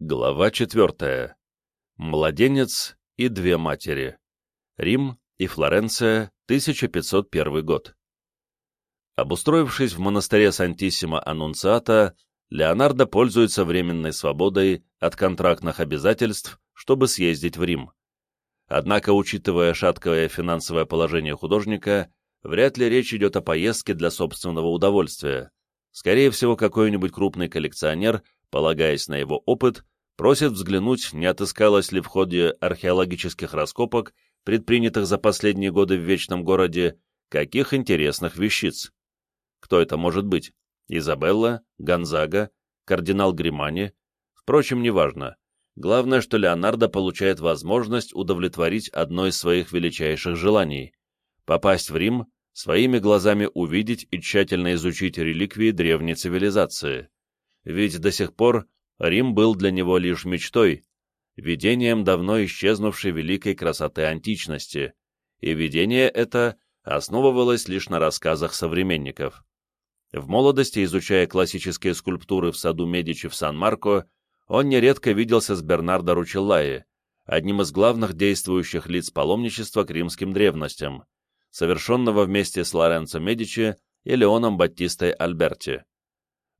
Глава четвертая. Младенец и две матери. Рим и Флоренция, 1501 год. Обустроившись в монастыре Сантиссимо Аннунциата, Леонардо пользуется временной свободой от контрактных обязательств, чтобы съездить в Рим. Однако, учитывая шаткое финансовое положение художника, вряд ли речь идет о поездке для собственного удовольствия. Скорее всего, какой-нибудь крупный коллекционер, полагаясь на его опыт, просит взглянуть, не отыскалось ли в ходе археологических раскопок, предпринятых за последние годы в Вечном городе, каких интересных вещиц. Кто это может быть? Изабелла, Гонзага, кардинал Гримани? Впрочем, неважно. Главное, что Леонардо получает возможность удовлетворить одно из своих величайших желаний — попасть в Рим, своими глазами увидеть и тщательно изучить реликвии древней цивилизации. Ведь до сих пор Рим был для него лишь мечтой, видением давно исчезнувшей великой красоты античности, и видение это основывалось лишь на рассказах современников. В молодости, изучая классические скульптуры в саду Медичи в Сан-Марко, он нередко виделся с Бернардо Ручеллаи, одним из главных действующих лиц паломничества к римским древностям, совершенного вместе с Лоренцо Медичи и Леоном Баттистой Альберти.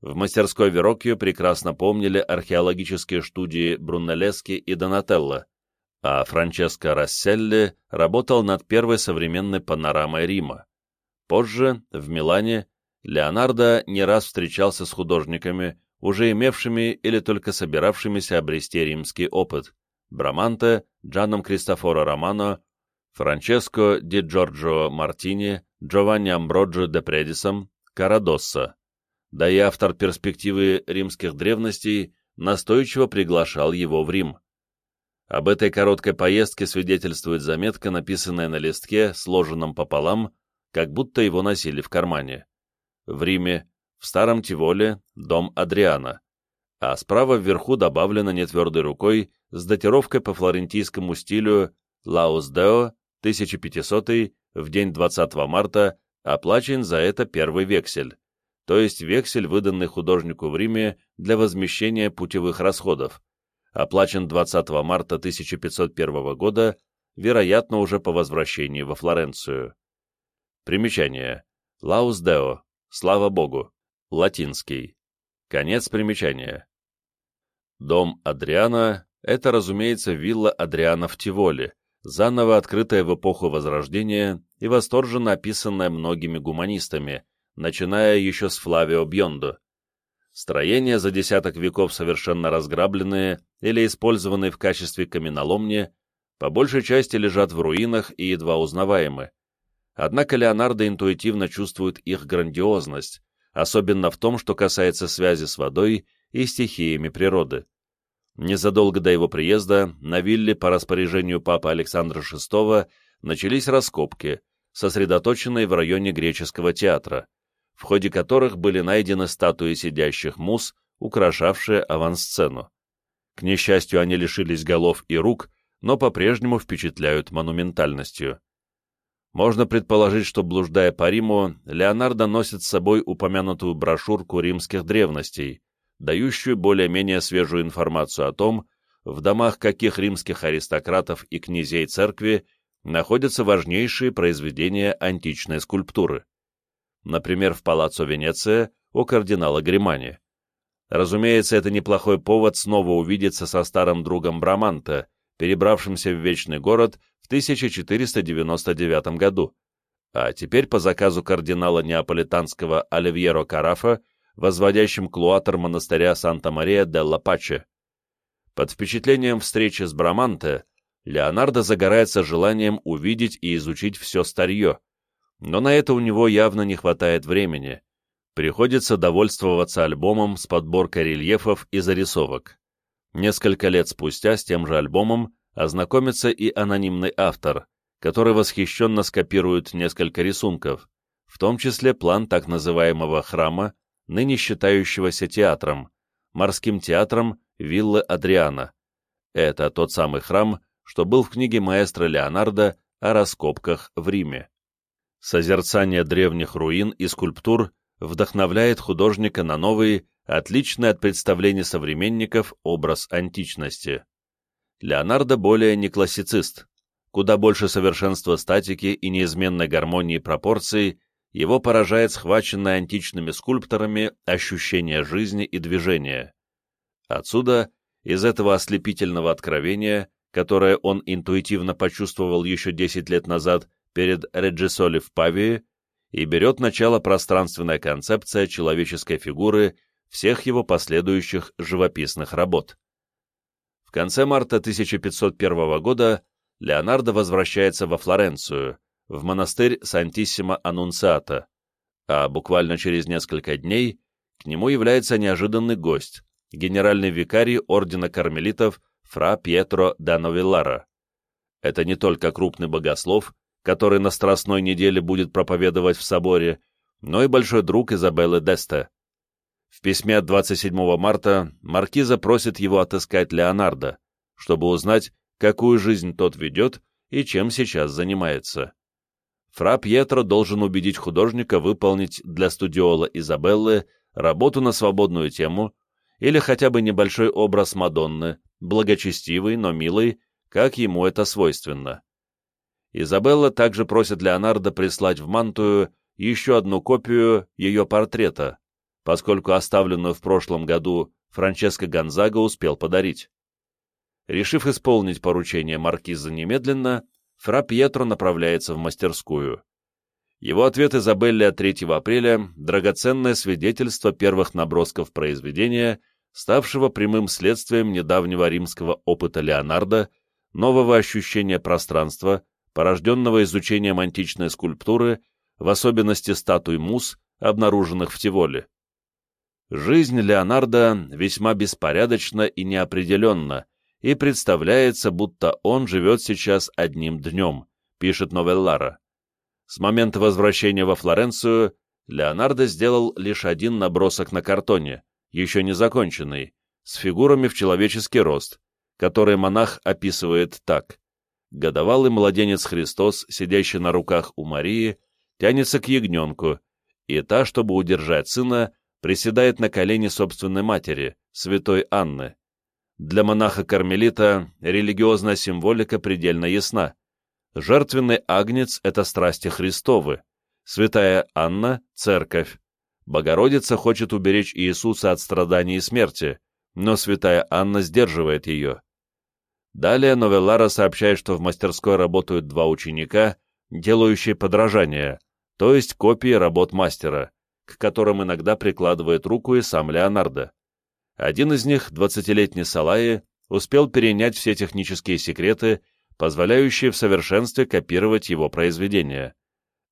В мастерской Вероккио прекрасно помнили археологические студии Брунеллески и Донателло, а Франческо Расселли работал над первой современной панорамой Рима. Позже, в Милане, Леонардо не раз встречался с художниками, уже имевшими или только собиравшимися обрести римский опыт Браманте, Джаном Кристофоро Романо, Франческо Ди Джорджо Мартини, Джованни Амброджо де Предисом, Карадосса. Да и автор перспективы римских древностей настойчиво приглашал его в Рим. Об этой короткой поездке свидетельствует заметка, написанная на листке, сложенном пополам, как будто его носили в кармане. В Риме, в Старом Тиволе, дом Адриана, а справа вверху добавлено нетвердой рукой с датировкой по флорентийскому стилю «Лаус Део» 1500 в день 20 марта оплачен за это первый вексель, то есть вексель, выданный художнику в Риме для возмещения путевых расходов, оплачен 20 марта 1501 года, вероятно, уже по возвращении во Флоренцию. Примечание. Лаус Део. Слава Богу. Латинский. Конец примечания. Дом Адриана — это, разумеется, вилла Адриана в Тиволе, заново открытая в эпоху Возрождения и восторженно описанная многими гуманистами, начиная еще с Флавио Бьондо. Строения за десяток веков совершенно разграбленные или использованные в качестве каменоломни, по большей части лежат в руинах и едва узнаваемы. Однако Леонардо интуитивно чувствует их грандиозность, особенно в том, что касается связи с водой и стихиями природы. Незадолго до его приезда на вилле по распоряжению папы Александра VI начались раскопки, сосредоточенные в районе греческого театра, в ходе которых были найдены статуи сидящих мус, украшавшие авансцену. К несчастью, они лишились голов и рук, но по-прежнему впечатляют монументальностью. Можно предположить, что, блуждая по Риму, Леонардо носит с собой упомянутую брошюрку римских древностей, дающую более-менее свежую информацию о том, в домах каких римских аристократов и князей церкви находятся важнейшие произведения античной скульптуры. Например, в Палаццо Венеция у кардинала Гримани. Разумеется, это неплохой повод снова увидеться со старым другом Браманта, перебравшимся в Вечный город 1499 году, а теперь по заказу кардинала неаполитанского Оливьеро Карафа, возводящим клуатор монастыря Санта-Мария делла Паче. Под впечатлением встречи с Браманте, Леонардо загорается желанием увидеть и изучить все старье, но на это у него явно не хватает времени. Приходится довольствоваться альбомом с подборкой рельефов и зарисовок. Несколько лет спустя с тем же альбомом ознакомится и анонимный автор, который восхищенно скопирует несколько рисунков, в том числе план так называемого храма, ныне считающегося театром, морским театром виллы Адриана. Это тот самый храм, что был в книге маэстро Леонардо о раскопках в Риме. Созерцание древних руин и скульптур вдохновляет художника на новый, отличный от представлений современников образ античности. Леонардо более не классицист, куда больше совершенства статики и неизменной гармонии пропорций его поражает схваченное античными скульпторами ощущение жизни и движения. Отсюда, из этого ослепительного откровения, которое он интуитивно почувствовал еще 10 лет назад перед Реджисоли в Павии, и берет начало пространственная концепция человеческой фигуры всех его последующих живописных работ. В конце марта 1501 года Леонардо возвращается во Флоренцию, в монастырь Сантиссимо Аннунциата, а буквально через несколько дней к нему является неожиданный гость, генеральный викарий ордена кармелитов фра Пьетро да Новеллара. Это не только крупный богослов, который на Страстной неделе будет проповедовать в соборе, но и большой друг Изабеллы Десте. В письме от 27 марта маркиза просит его отыскать Леонардо, чтобы узнать, какую жизнь тот ведет и чем сейчас занимается. Фра Пьетро должен убедить художника выполнить для студиола Изабеллы работу на свободную тему или хотя бы небольшой образ Мадонны, благочестивый, но милый, как ему это свойственно. Изабелла также просит Леонардо прислать в Мантую еще одну копию ее портрета, поскольку оставленную в прошлом году Франческо Гонзага успел подарить. Решив исполнить поручение маркиза немедленно, фра Пьетро направляется в мастерскую. Его ответ Изабелле от 3 апреля – драгоценное свидетельство первых набросков произведения, ставшего прямым следствием недавнего римского опыта Леонардо, нового ощущения пространства, порожденного изучением античной скульптуры, в особенности статуй мус, обнаруженных в Тиволе. Жизнь Леонардо весьма беспорядочна и неопределенна, и представляется, будто он живет сейчас одним днем, пишет Новеллара. С момента возвращения во Флоренцию Леонардо сделал лишь один набросок на картоне, еще не законченный, с фигурами в человеческий рост, который монах описывает так. Годовалый младенец Христос, сидящий на руках у Марии, тянется к ягненку, и та, чтобы удержать сына, приседает на колени собственной матери, святой Анны. Для монаха-кармелита религиозная символика предельно ясна. Жертвенный агнец — это страсти Христовы, святая Анна — церковь. Богородица хочет уберечь Иисуса от страданий и смерти, но святая Анна сдерживает ее. Далее Новеллара сообщает, что в мастерской работают два ученика, делающие подражания, то есть копии работ мастера, к которым иногда прикладывает руку и сам Леонардо. Один из них, двадцатилетний Салаи, успел перенять все технические секреты, позволяющие в совершенстве копировать его произведения.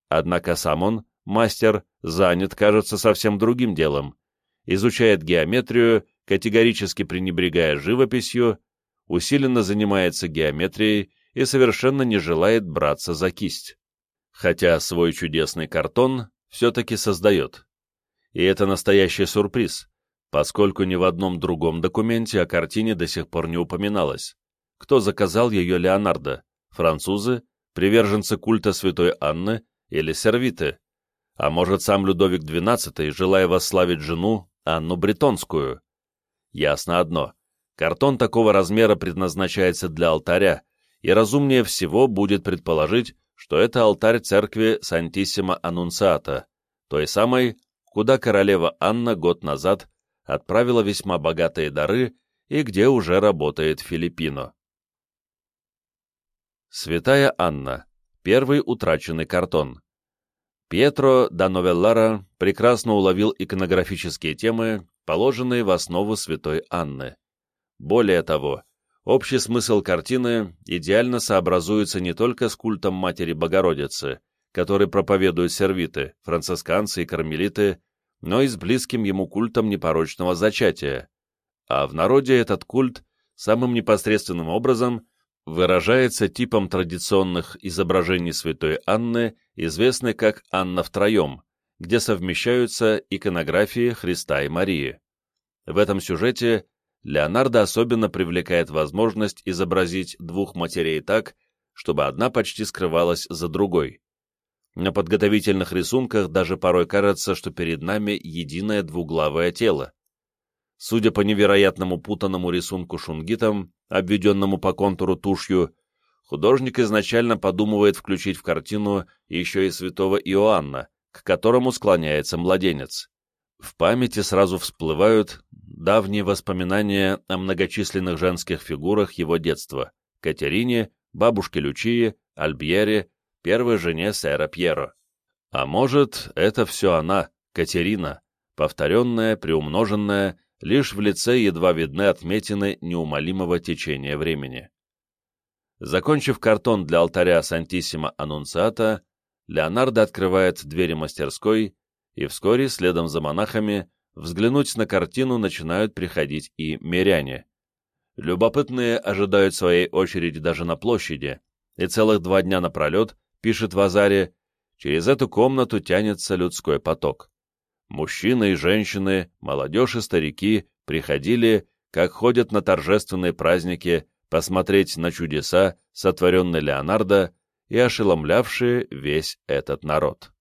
Однако сам он, мастер, занят, кажется, совсем другим делом. Изучает геометрию, категорически пренебрегая живописью, усиленно занимается геометрией и совершенно не желает браться за кисть. Хотя свой чудесный картон все-таки создает. И это настоящий сюрприз, поскольку ни в одном другом документе о картине до сих пор не упоминалось. Кто заказал ее Леонардо? Французы? Приверженцы культа святой Анны или сервиты? А может, сам Людовик XII, желая восславить жену, Анну Бретонскую? Ясно одно. Картон такого размера предназначается для алтаря, и разумнее всего будет предположить, что это алтарь церкви Сантиссима Аннунциата, той самой, куда королева Анна год назад отправила весьма богатые дары и где уже работает Филиппино. Святая Анна. Первый утраченный картон. Пьетро да Новеллара прекрасно уловил иконографические темы, положенные в основу святой Анны. Более того, общий смысл картины идеально сообразуется не только с культом Матери Богородицы, который проповедуют сервиты, францисканцы и кармелиты, но и с близким ему культом непорочного зачатия, а в народе этот культ самым непосредственным образом выражается типом традиционных изображений святой Анны, известной как «Анна втроем», где совмещаются иконографии Христа и Марии. В этом сюжете Леонардо особенно привлекает возможность изобразить двух матерей так, чтобы одна почти скрывалась за другой. На подготовительных рисунках даже порой кажется, что перед нами единое двуглавое тело. Судя по невероятному путанному рисунку шунгитом, обведенному по контуру тушью, художник изначально подумывает включить в картину еще и святого Иоанна, к которому склоняется младенец. В памяти сразу всплывают давние воспоминания о многочисленных женских фигурах его детства — Катерине, бабушке Лючии, Альбьере, первой жене сэра Пьеро. А может, это все она, Катерина, повторенная, приумноженная, лишь в лице едва видны отметины неумолимого течения времени. Закончив картон для алтаря Сантиссима Аннунциата, Леонардо открывает двери мастерской, и вскоре, следом за монахами, взглянуть на картину начинают приходить и миряне. Любопытные ожидают своей очереди даже на площади, и целых два дня напролет, пишет Вазари, через эту комнату тянется людской поток. Мужчины и женщины, молодежь и старики приходили, как ходят на торжественные праздники, посмотреть на чудеса, сотворенные Леонардо и ошеломлявшие весь этот народ.